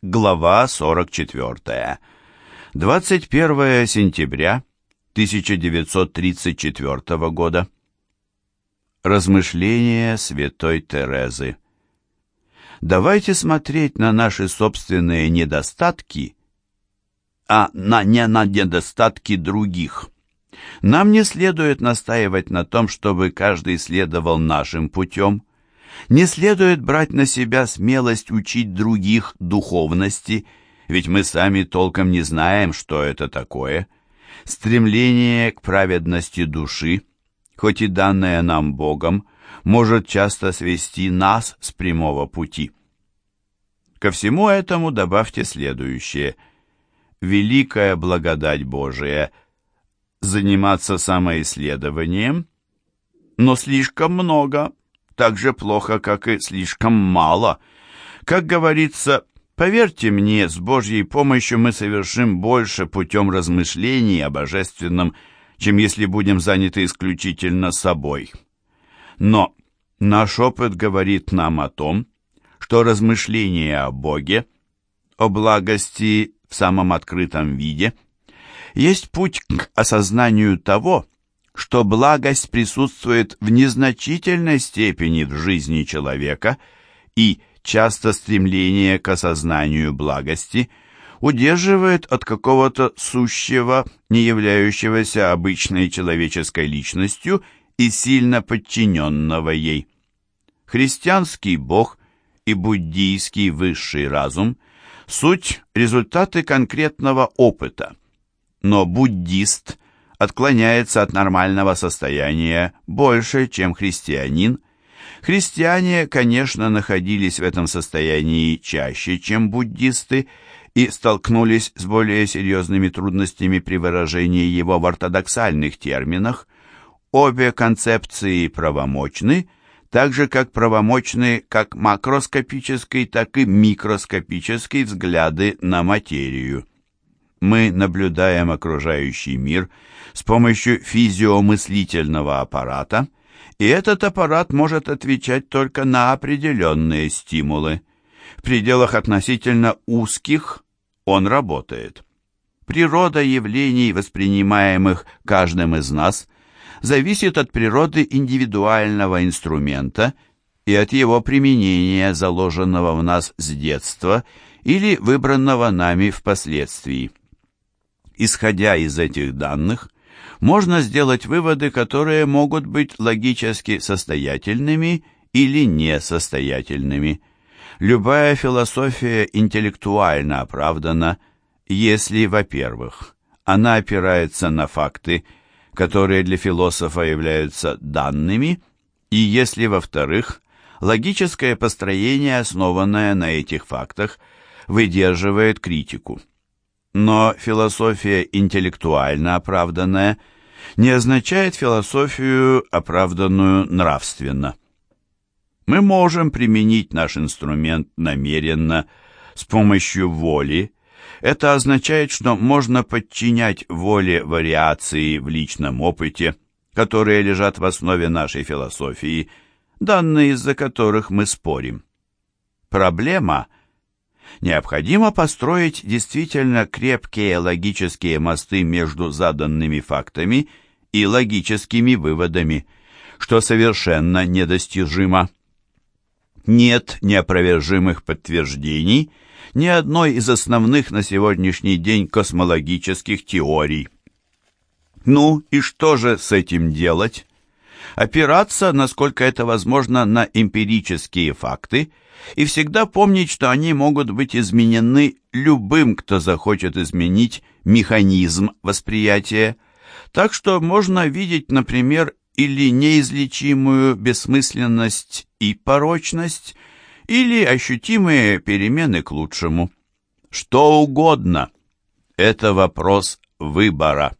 Глава 44. 21 сентября 1934 года. Размышления святой Терезы. Давайте смотреть на наши собственные недостатки, а на не на недостатки других. Нам не следует настаивать на том, чтобы каждый следовал нашим путем, не следует брать на себя смелость учить других духовности, ведь мы сами толком не знаем, что это такое. Стремление к праведности души, хоть и данное нам Богом, может часто свести нас с прямого пути. Ко всему этому добавьте следующее. Великая благодать Божия – заниматься самоисследованием, но слишком много так же плохо, как и слишком мало. Как говорится, поверьте мне, с Божьей помощью мы совершим больше путем размышлений о божественном, чем если будем заняты исключительно собой. Но наш опыт говорит нам о том, что размышления о Боге, о благости в самом открытом виде, есть путь к осознанию того, что благость присутствует в незначительной степени в жизни человека и часто стремление к осознанию благости удерживает от какого-то сущего, не являющегося обычной человеческой личностью и сильно подчиненного ей. Христианский Бог и буддийский высший разум – суть результаты конкретного опыта, но буддист – отклоняется от нормального состояния больше, чем христианин. Христиане, конечно, находились в этом состоянии чаще, чем буддисты, и столкнулись с более серьезными трудностями при выражении его в ортодоксальных терминах. Обе концепции правомочны, так же как правомочны как макроскопический, так и микроскопический взгляды на материю мы наблюдаем окружающий мир с помощью физиомыслительного аппарата, и этот аппарат может отвечать только на определенные стимулы. В пределах относительно узких он работает. Природа явлений, воспринимаемых каждым из нас, зависит от природы индивидуального инструмента и от его применения, заложенного в нас с детства или выбранного нами впоследствии. Исходя из этих данных, можно сделать выводы, которые могут быть логически состоятельными или несостоятельными. Любая философия интеллектуально оправдана, если, во-первых, она опирается на факты, которые для философа являются данными, и если, во-вторых, логическое построение, основанное на этих фактах, выдерживает критику. Но философия интеллектуально оправданная не означает философию, оправданную нравственно. Мы можем применить наш инструмент намеренно, с помощью воли. Это означает, что можно подчинять воле вариации в личном опыте, которые лежат в основе нашей философии, данные из-за которых мы спорим. Проблема – необходимо построить действительно крепкие логические мосты между заданными фактами и логическими выводами, что совершенно недостижимо. Нет неопровержимых подтверждений ни одной из основных на сегодняшний день космологических теорий. Ну и что же с этим делать? Опираться, насколько это возможно, на эмпирические факты – и всегда помнить, что они могут быть изменены любым, кто захочет изменить механизм восприятия. Так что можно видеть, например, или неизлечимую бессмысленность и порочность, или ощутимые перемены к лучшему. Что угодно. Это вопрос выбора.